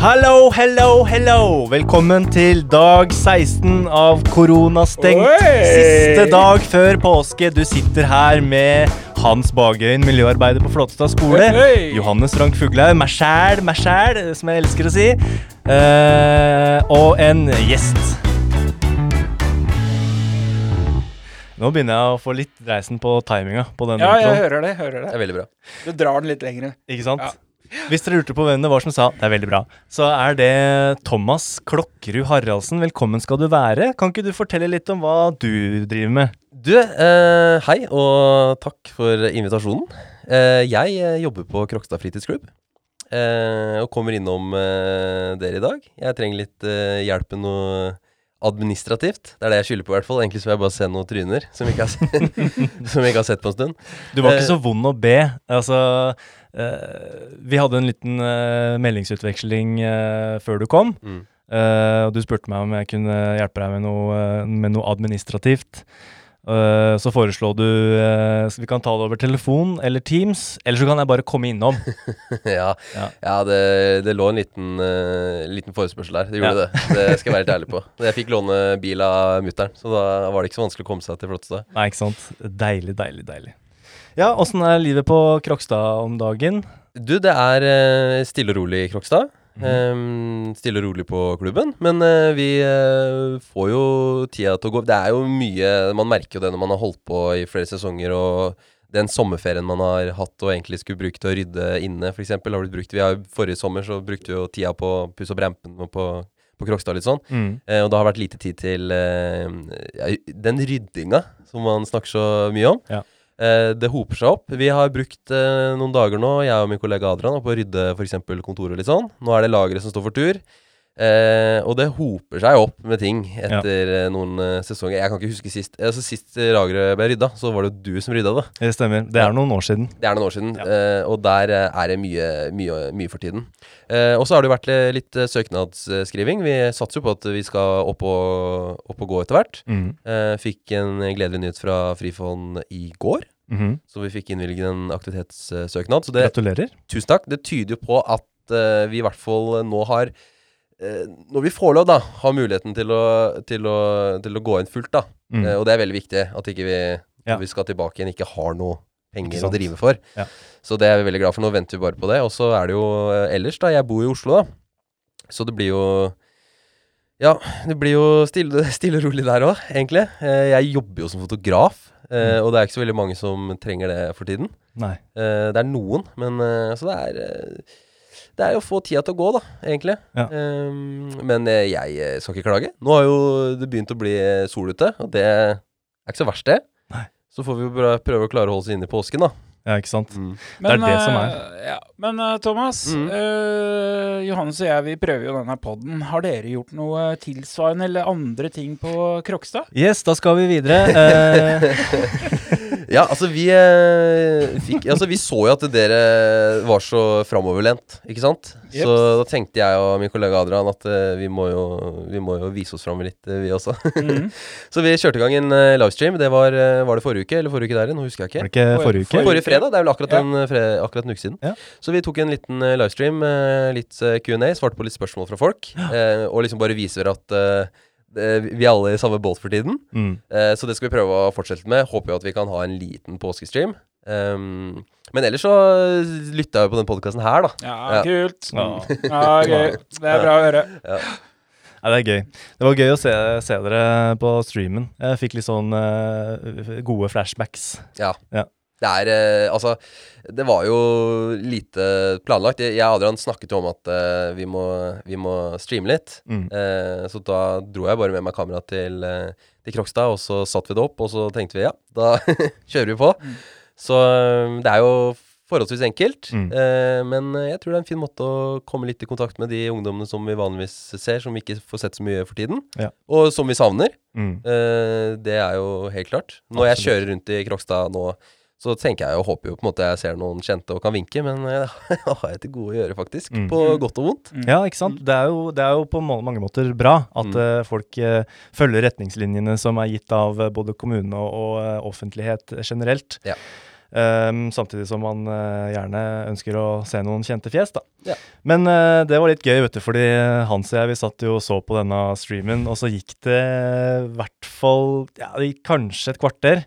Hallo, hello, hello! Velkommen til dag 16 av koronastengt. Oi! Siste dag før påske. Du sitter her med Hans Bagøyen, miljøarbeider på Flåttestad skole. Hei! Johannes Rank Fuglaug, meg sjæl, meg sjæl, som jeg elsker å si. Eh, og en gjest. Nå begynner jeg å få litt reisen på timinga på denne Ja, jeg introen. hører det. hører Det det. er veldig bra. Du drar den litt lenger. Ikke sant? Ja. Hvis dere lurte på hvem det var som sa det er veldig bra, så er det Thomas Klokkerud Haraldsen. Velkommen skal du være. Kan ikke du fortelle litt om hva du driver med? Du, eh, hei og takk for invitasjonen. Eh, jeg eh, jobber på Krokstad fritidsklubb. Eh, og kommer innom eh, dere i dag. Jeg trenger litt eh, hjelp med noe administrativt. Det er det jeg skylder på, i hvert fall. Egentlig så vil jeg bare se noen tryner som jeg ikke har sett, som jeg ikke har sett på en stund. Du var ikke så vond å be. Altså, vi hadde en liten eh, meldingsutveksling eh, før du kom. Mm. eh, og du spurte meg om jeg kunne hjelpe deg med noe, eh, med noe administrativt. Uh, så foreslo du uh, vi kan ta det over telefon eller Teams, eller så kan jeg bare komme innom. ja, Ja. ja det, det lå en liten, uh, liten forespørsel der. Det gjorde Ja. det. Det skal jeg være helt ærlig på. Jeg fikk låne bil av mutter'n, så da var det ikke så vanskelig å komme seg til flottestad Nei, ikke sant. Deilig, deilig, deilig. Ja, åssen er livet på Krokstad om dagen? Du, det er uh, stille og rolig i Krokstad. Ehm, stille og rolig på klubben. Men uh, vi uh, får jo tida til å gå Det er jo mye Man merker jo det når man har holdt på i flere sesonger, og den sommerferien man har hatt og egentlig skulle bruke til å rydde inne, f.eks., har blitt brukt. Vi har, forrige sommer så brukte vi jo tida på å pusse opp rampen og på, på Krokstad litt sånn. Mm. Eh, og det har vært lite tid til eh, den ryddinga som man snakker så mye om. Ja. Eh, det hoper seg opp. Vi har brukt eh, noen dager nå, jeg og min kollega Adrian, på å rydde f.eks. kontoret litt sånn. Nå er det lageret som står for tur. Eh, og det hoper seg opp med ting etter ja. noen uh, sesonger. Jeg kan ikke huske sist altså Sist eh, lageret ble rydda, så var det jo du som rydda det. Det stemmer. Det er noen år siden. Det er noen år siden, Ja. eh, og der eh, er det mye, mye, mye for tiden. Eh, og så har det jo vært litt eh, søknadsskriving. Vi satser jo på at vi skal opp og, opp og gå etter hvert. Mm. Eh, fikk en gledelig nyhet fra Frifond i går, Mhm. så vi fikk innvilget en aktivitetssøknad. Så det, Gratulerer. tusen takk. Det tyder jo på at eh, vi i hvert fall nå har eh, Når vi får lov, da, har muligheten til å, til å, til å gå inn fullt, da. Mm. Eh, og det er veldig viktig. At ikke vi, Ja. vi skal tilbake igjen, ikke har noe penger å drive for. Ja. Så det er vi veldig glad for. Nå venter vi bare på det. Og så er det jo eh, ellers, da. Jeg bor i Oslo, da. Så det blir jo Ja, det blir jo stille, stille og rolig der òg, egentlig. Eh, jeg jobber jo som fotograf, eh, Mm. og det er ikke så veldig mange som trenger det for tiden. Nei. Eh, det er noen, men eh, Så det er eh, Det er jo å få tida til å gå, da, egentlig. Ja. Um, men eh, jeg eh, skal ikke klage. Nå har jo det begynt å bli eh, sol ute, og det er ikke så verst, det. Nei. Så får vi jo prøve å klare å holde oss inne i påsken, da. Ja, ikke sant. Mm. Det er det som er. Ja. Men Thomas, Mm. eh, Johannes og jeg vi prøver jo denne podden. Har dere gjort noe tilsvarende eller andre ting på Krokstad? Yes, da skal vi videre. Ja, altså vi eh, fikk Altså vi så jo at dere var så framoverlent, ikke sant? Yep. Så da tenkte jeg og min kollega Adrian at eh, vi, må jo, vi må jo vise oss fram litt, eh, vi også. Mhm. Så vi kjørte i gang en eh, livestream. Det var, eh, var det forrige uke, eller forrige uke der igjen? Nå husker jeg var ikke. det ikke Forrige- uke? forrige- fredag. Det er vel akkurat, Ja. en, eh, fre akkurat en uke siden. Ja. Så vi tok en liten eh, livestream, eh, litt eh, Q&A, svarte på litt spørsmål fra folk. eh, og liksom bare viser at eh, vi er alle i samme båt for tiden. Mm. Eh, så det skal vi prøve å fortsette med. Håper jo at vi kan ha en liten påskestream. Um, men ellers så lytta jeg jo på den podkasten her, da. Ja, Ja. kult. Ja. Ja, gøy. Det er bra å høre. Ja, det er gøy. Det var gøy å se, se dere på streamen. Jeg fikk litt sånn uh, gode flashbacks. Ja. Ja. Det er eh, Altså, det var jo lite planlagt. Jeg og Adrian snakket jo om at eh, vi, må, vi må streame litt. Mm. Eh, så da dro jeg bare med meg kameraet til, til Krokstad, og så satte vi det opp, og så tenkte vi ja, da kjører vi på. Mm. Så det er jo forholdsvis enkelt, Mm. eh, men jeg tror det er en fin måte å komme litt i kontakt med de ungdommene som vi vanligvis ser, som vi ikke får sett så mye for tiden, Ja. og som vi savner. Mm. Eh, det er jo helt klart. Når jeg kjører rundt i Krokstad nå, så tenker jeg og håper jo på en måte jeg ser noen kjente og kan vinke, men eh, det har jeg til gode å gjøre, faktisk. Mm. På godt og vondt. Mm. Ja, ikke sant. Det er jo, det er jo på mange måter bra at Mm. uh, folk uh, følger retningslinjene som er gitt av uh, både kommune og, og eh, offentlighet generelt. Ja. Um, samtidig som man uh, gjerne ønsker å se noen kjente fjes, da. Ja. Men uh, det var litt gøy, vet du, fordi Hans og jeg vi satt jo og så på denne streamen, og så gikk det i hvert fall ja, det gikk kanskje et kvarter.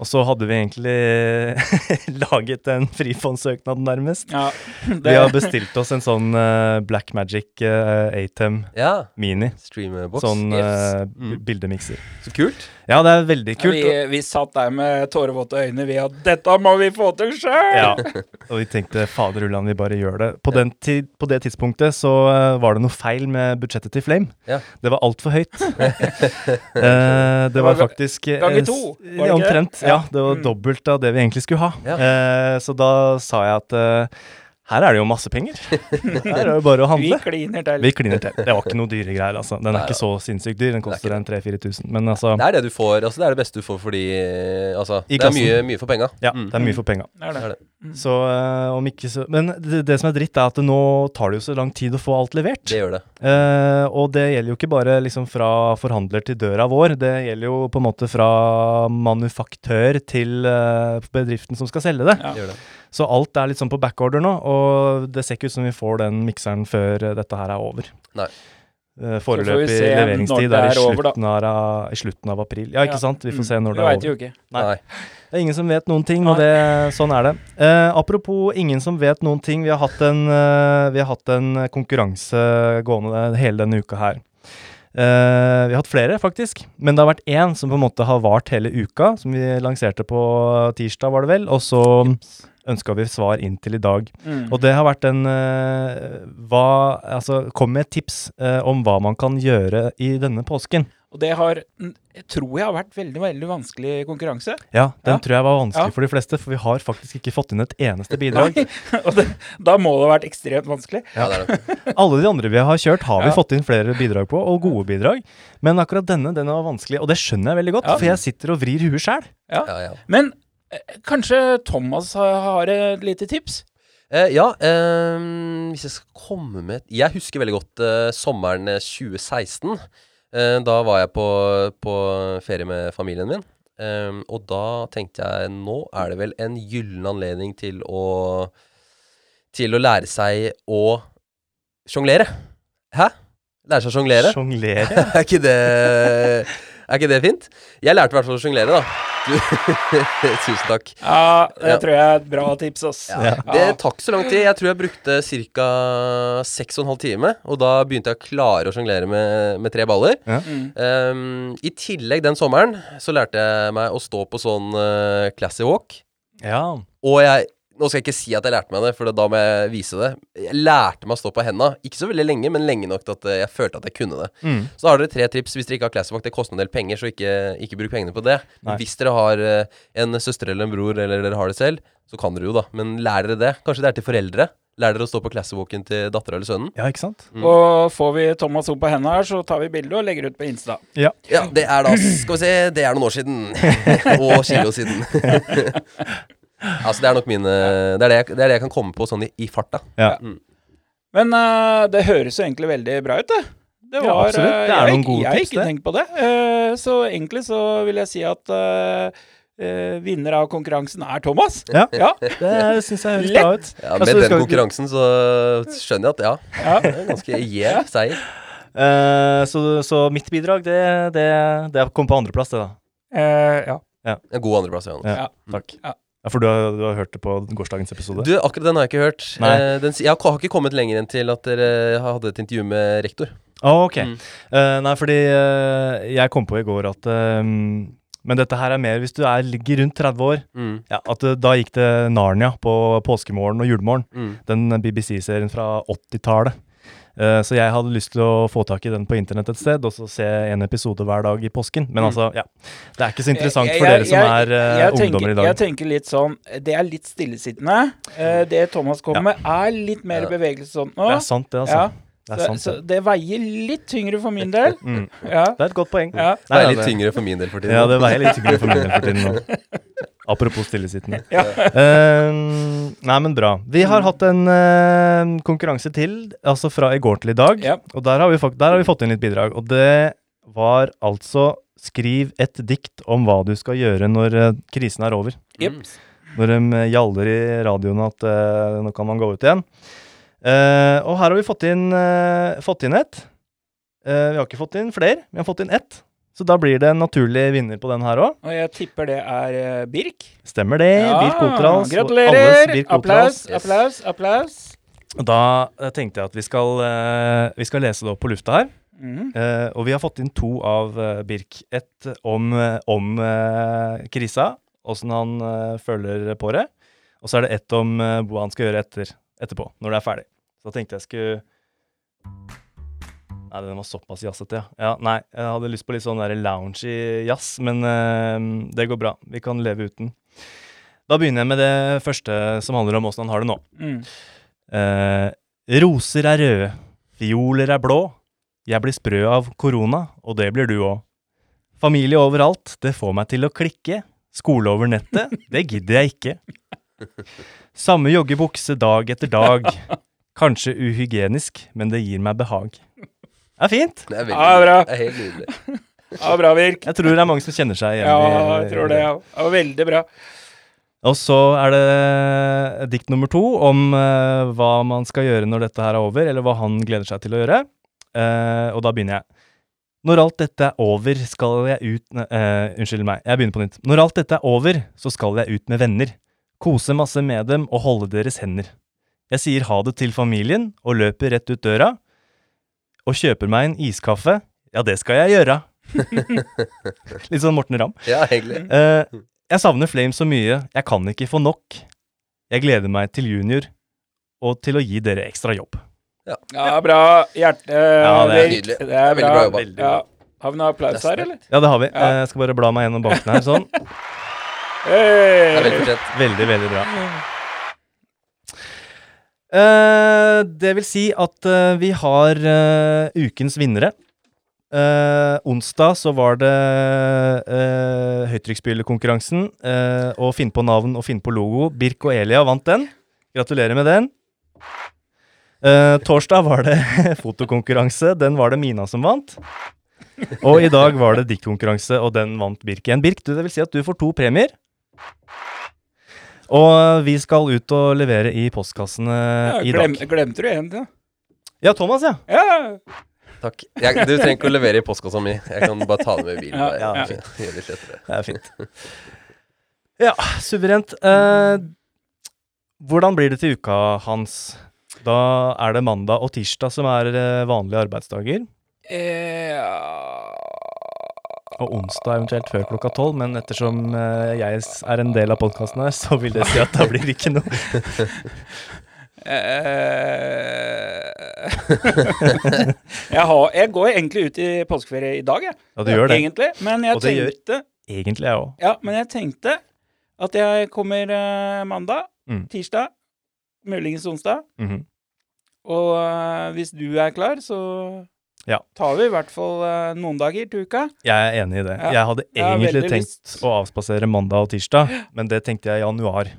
Og så hadde vi egentlig laget en frifondssøknad, nærmest. Ja, Vi har bestilt oss en sånn uh, Black Magic uh, Atem Ja. Mini. Streambox. Sånn Yes. Mm. bildemikser. Så kult. Ja, det er veldig kult. vi, vi satt der med tårevåte øyne. Vi at dette må vi få til sjøl! Ja, og vi tenkte fader ulland, vi bare gjør det. På, den tid, på det tidspunktet så var det noe feil med budsjettet til Flame. Ja. Det var altfor høyt. Eh, det var faktisk ganger to, var det ikke? Omtrent. Ja, det var Mm. dobbelt av det vi egentlig skulle ha. Ja. Eh, så da sa jeg at eh, her er det jo masse penger. Her er det jo bare å Vi handle. kliner til. Vi kliner til. Det var ikke noe dyre greier, altså. Den er Nei, ikke så sinnssykt dyr. Den er koster en 3000-4000. Men altså Det er det du får. Altså, det er det beste du får fordi Altså, det er mye, mye for penga. Ja, Mm. det er mye for penga. Det er det. Det. Så eh, om ikke så Men det, det som er dritt, er at nå tar det jo så lang tid å få alt levert. Det gjør det. Uh, og det gjelder jo ikke bare liksom fra forhandler til døra vår, det gjelder jo på en måte fra manufaktør til uh, bedriften som skal selge det. Ja. det, gjør det. Så alt er litt sånn på backorder nå, og det ser ikke ut som vi får den mikseren før eh, dette her er over. Nei. Eh, får vi Foreløpig leveringstid er, er i slutten over, av, i slutten av april. Ja, ikke Ja. sant? Vi får Mm. se når det er vet jo ikke. Nei. Nei. Det er ingen som vet noen ting, og det, sånn er det. Eh, apropos ingen som vet noen ting. Vi har hatt en, uh, vi har hatt en konkurranse gående hele denne uka her. Uh, vi har hatt flere, faktisk. Men det har vært én som på en måte har vart hele uka, som vi lanserte på tirsdag, var det vel. Og så ønska vi svar inn til i dag. Mm. Og det har vært en uh, hva, Altså, kom med et tips uh, om hva man kan gjøre i denne påsken. Og det har, jeg tror jeg har vært veldig veldig vanskelig konkurranse. Ja, den Ja. tror jeg var vanskelig Ja. for de fleste, for vi har faktisk ikke fått inn et eneste bidrag. Nei, og det, da må det ha vært ekstremt vanskelig. Ja, det er det. Alle de andre vi har kjørt, har vi Ja. fått inn flere bidrag på, og gode bidrag. Men akkurat denne, den var vanskelig, og det skjønner jeg veldig godt, Ja. for jeg sitter og vrir huet sjæl. Ja. Ja, ja. Men kanskje Thomas har, et lite tips? Eh, ja, eh, hvis jeg skal komme med Jeg husker veldig godt eh, sommeren eh, 2016. Eh, da var jeg på, på ferie med familien min. Ehm, og da tenkte jeg nå er det vel en gyllen anledning til å Til å lære seg å sjonglere. Hæ? Lære seg å sjonglere? Sjonglere. er ikke det Er ikke det fint? Jeg lærte i hvert fall å sjonglere, da. Tusen takk. Ja, det Ja. tror jeg er et bra tips, ass. Ja. Det tar så lang tid. Jeg tror jeg brukte ca. 6 12 time. Og da begynte jeg å klare å sjonglere med, med tre baller. Mm. Um, I tillegg den sommeren så lærte jeg meg å stå på sånn uh, classy walk. Ja. Og jeg Nå skal jeg ikke si at jeg lærte meg det, for da må jeg vise det. Jeg lærte meg å stå på henda. Ikke så veldig lenge, men lenge nok til at eh, jeg følte at jeg kunne det. Mm. Så da har dere tre tips hvis dere ikke har classy. Det koster en del penger, så ikke, ikke bruk pengene på det. Nei. Hvis dere har eh, en søster eller en bror, eller dere har det selv, så kan dere jo, da. Men lær dere det. Kanskje det er til foreldre. Lærer dere å stå på classwalken til dattera eller sønnen. ja, ikke sant? Mm. Og får vi Thomas opp på hendene her, så tar vi bilde og legger ut på Insta. Ja, det er da Skal vi se, det er noen år siden. Og kilo siden. altså, det er nok mine Det er det jeg, det er det jeg kan komme på sånn i, i farta. Ja. Mm. Men uh, det høres jo egentlig veldig bra ut, det. Det Ja, absolutt. eh, Det er jeg, noen gode jeg har tips, ikke tenkt på det. Uh, så egentlig så vil jeg si at uh, Uh, vinner av konkurransen er Thomas. Ja. Ja. Det syns jeg høres bra ut. Ja, med altså, den konkurransen så skjønner jeg at ja, ja. det er ganske gjev seier. Uh, så, så mitt bidrag, det, det, det kom på andreplass, det, da. Uh, ja. En god andreplass. Ja, Ja. takk. Ja. For du har, du har hørt det på gårsdagens episode? Du, akkurat den har jeg ikke hørt. Eh, den, jeg har ikke kommet lenger enn til at dere hadde et intervju med rektor. Å, ok. Mm. Uh, nei, fordi uh, jeg kom på i går at eh, Men dette her er mer hvis du er, ligger rundt 30 år. Mm. Ja, at Da gikk det Narnia på påskemorgen og julemorgen. Mm. Den BBC-serien fra 80-tallet. Eh, så jeg hadde lyst til å få tak i den på internett et sted, og så se en episode hver dag i påsken. Men Mm. altså, ja. Det er ikke så interessant for jeg- dere som jeg- er eh, tenker- ungdommer i dag. Jeg tenker litt sånn Det er litt stillesittende. Eh, det Thomas kommer Ja. med, er litt mer bevegelse sånn nå. Det er sant, det, altså. Ja, Det sant, så, så det. det veier litt tyngre for min del. Mm. Ja. Det er et godt poeng. Ja. Det veier litt tyngre for min del for tiden. Ja, det veier litt tyngre for min del for tiden nå. Apropos stillesittende. Ja. Uh, nei, men bra. Vi har hatt en uh, konkurranse til, altså fra i går til i dag. Ja. Og der har, vi fakt der har vi fått inn litt bidrag. Og det var altså Skriv et dikt om hva du skal gjøre når uh, krisen er over. Yep. Når de eh, gjaller i radioen at eh, nå kan man gå ut igjen. Eh, og her har vi fått inn, fått inn ett. Eh, vi har ikke fått inn flere, vi har fått inn ett. Så da blir det en naturlig vinner på den her òg. Og jeg tipper det er eh, Birk. Stemmer det. Birk Otrals. Gratulerer! Birk Applaus, Oterals. applaus, applaus. Og Da eh, tenkte jeg at vi skal, eh, vi skal lese det opp på lufta her. Mm. Uh, og vi har fått inn to av uh, Birk. Et om, om uh, krisa, åssen han føler på det. Og så er det ett om hva han skal gjøre etter, etterpå, når det er ferdig. Så da tenkte jeg skulle Nei, den var såpass jazzete, ja. ja. Nei, jeg hadde lyst på litt sånn der loungy jazz, men uh, det går bra. Vi kan leve uten. Da begynner jeg med det første som handler om åssen han har det nå. Mm. Uh, roser er røde, fioler er blå. Jeg blir sprø av korona, og det blir du òg. Familie overalt, det får meg til å klikke. Skole over nettet, det gidder jeg ikke. Samme joggebukse dag etter dag. Kanskje uhygienisk, men det gir meg behag. Det er fint. Det er veldig Ja, bra. Det er helt nydelig. Ja, bra, Virk. Jeg tror det er mange som kjenner seg igjen Ja, jeg tror det. Ja. Det var veldig bra. Og så er det dikt nummer to om uh, hva man skal gjøre når dette her er over, eller hva han gleder seg til å gjøre. Uh, og da begynner jeg. Når alt dette er over, skal jeg ut eh, Unnskyld meg, jeg begynner på nytt. Når alt dette er over, så skal jeg ut med venner. Kose masse med dem og holde deres hender. Jeg sier ha det til familien og løper rett ut døra. Og kjøper meg en iskaffe. Ja, det skal jeg gjøre. Litt sånn Morten Ramm. Ja, egentlig. Eh, jeg savner Flame så mye, jeg kan ikke få nok. Jeg gleder meg til junior, og til å gi dere ekstra jobb. Ja, bra. Hjerte, Ja, det er nydelig. Det er veldig bra. jobba. Veldig Ja. Har vi noe applaus her, eller? Ja, det har vi. Ja. Eh, Jeg skal bare bla meg gjennom bankene her, sånn. Det er veldig fortjent. Veldig, veldig bra. Eh, det vil si at eh, vi har eh, ukens vinnere. Uh, onsdag så var det uh, høytrykksspylerkonkurransen. Uh, og finne på navn og finne på logo. Birk og Elia vant den. Gratulerer med den. Uh, torsdag var det fotokonkurranse. Den var det Mina som vant. Og i dag var det diktkonkurranse, og den vant Birk igjen. Birk, det vil si at du får to premier. Og vi skal ut og levere i postkassene Ja, i glem, dag. glemte du en, da? Ja, Thomas, ja. Ja. Takk. Jeg, du trenger ikke å levere i postkassa mi. Jeg kan bare ta det med i bilen. Ja, ja, det litt lettere. Det er fint. Ja, suverent. Eh, hvordan blir det til uka, Hans? Da er det mandag og tirsdag som er eh, vanlige arbeidsdager. Eh, ja. Og onsdag eventuelt før klokka tolv, men ettersom eh, jeg er en del av podkasten her, så vil det si at da blir det ikke noe. Eh, jeg, har, jeg går egentlig ut i påskeferie i dag, jeg. Ja, du gjør det. Egentlig. Men jeg Og det gjør- tenkte Egentlig jeg òg. Ja, men jeg tenkte at jeg kommer eh, mandag, Mm. tirsdag, muligens onsdag. Mhm. Og eh, hvis du er klar, så Ja. tar vi i hvert fall eh, noen dager til uka. Jeg er enig i det. Ja, Jeg hadde egentlig jeg tenkt lyst. å avspasere mandag og tirsdag, men det tenkte jeg i januar.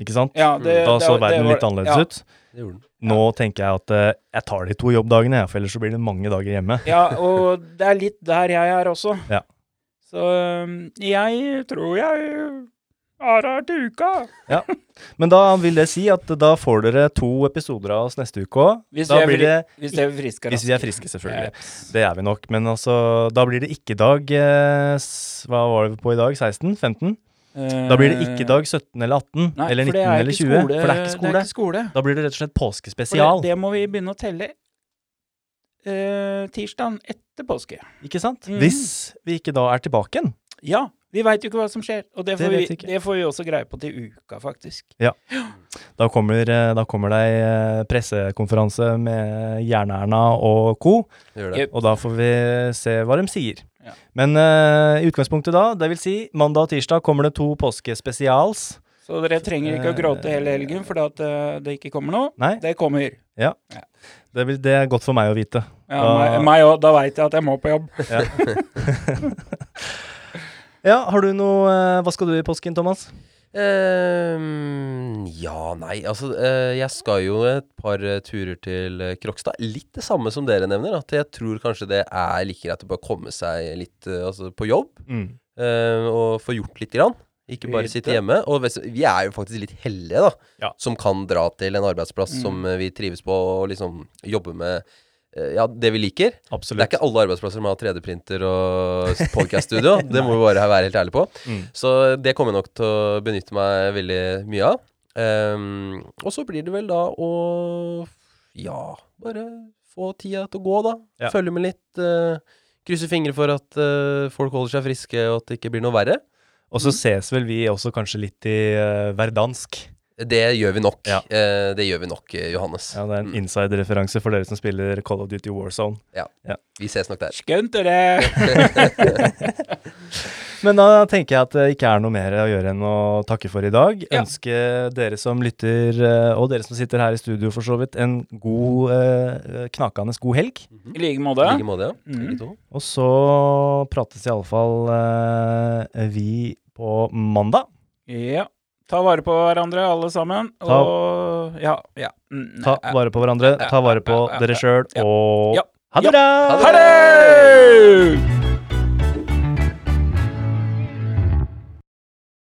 Ikke sant? Ja, det, da så det verden var- litt annerledes ja. ut. Det. Nå tenker jeg at uh, jeg tar de to jobbdagene, for ellers så blir det mange dager hjemme. Ja, og det er litt der jeg er også. Ja. Så um, jeg tror jeg er duka! Ja. Men da vil det si at da får dere to episoder av oss neste uke òg. Hvis, hvis vi er friske. Hvis vi er friske, selvfølgelig. Yes. Det er vi nok. Men altså, da blir det ikke dag eh, Hva var det på i dag? 16? 15? Da blir det ikke dag 17 eller 18 Nei, eller 19 er eller 20. Skole, for det er ikke skole. Det er ikke skole. Da blir det rett og slett For påskespesial. det, det må vi begynne å telle uh, tirsdagen etter påske. Ikke sant? Mm. Hvis vi ikke da er tilbake igjen. Ja, vi veit jo ikke hva som skjer, og det får, det vi, det får vi også greie på til uka, faktisk. Da kommer, eh, da kommer det ei eh, pressekonferanse med Jern-Erna og co. Og da får vi se hva de sier. Ja. Men uh, i utgangspunktet da, det vil si mandag og tirsdag kommer det to påskespesials. Så dere trenger ikke å gråte hele helgen fordi at det ikke kommer noe. Nei, Det kommer. det, vil, det er godt for meg å vite. Ja, Da- meg òg. Da veit jeg at jeg må på jobb. Ja, har du noe eh, Hva skal du i påsken, Thomas? Uh, ja, nei, altså uh, Jeg skal jo et par uh, turer til Krokstad. Litt det samme som dere nevner. At jeg tror kanskje det er like greit å bare komme seg litt altså, på jobb. Mm. og få gjort litt grann. Ikke bare sitte hjemme. Og vi er jo faktisk litt heldige, da. Ja. Som kan dra til en arbeidsplass Mm. som vi trives på, og liksom jobbe med ja, det vi liker. Det er ikke alle arbeidsplasser som har 3D-printer og podcast-studio. det må vi bare være helt ærlige på. Mm. Så det kommer jeg nok til å benytte meg veldig mye av. Um, og så blir det vel da å ja, bare få tida til å gå, da. Ja. Følge med litt. Uh, krysse fingre for at uh, folk holder seg friske, og at det ikke blir noe verre. Og så ses vel vi også kanskje litt i uh, verdansk. Det gjør vi nok. Ja. Eh, det gjør vi nok, eh, Johannes. Ja, det er en Mm. inside-referanse for dere som spiller Call of Duty Warzone. Ja, Vi ses nok der. Skjønt dere! Men da tenker jeg at det ikke er noe mer å gjøre enn å takke for i dag. Ja. Ønske dere som lytter, eh, og dere som sitter her i studio for så vidt, en god, eh, knakende god helg. I like måte. I like måte, ja. Mhm. Og så prates iallfall eh, vi på mandag. Ja. Ta vare på hverandre, alle sammen. Ta- Og ja, ja. Mm, Ta vare på hverandre, ta vare på dere sjøl, og ha det bra! Ha det!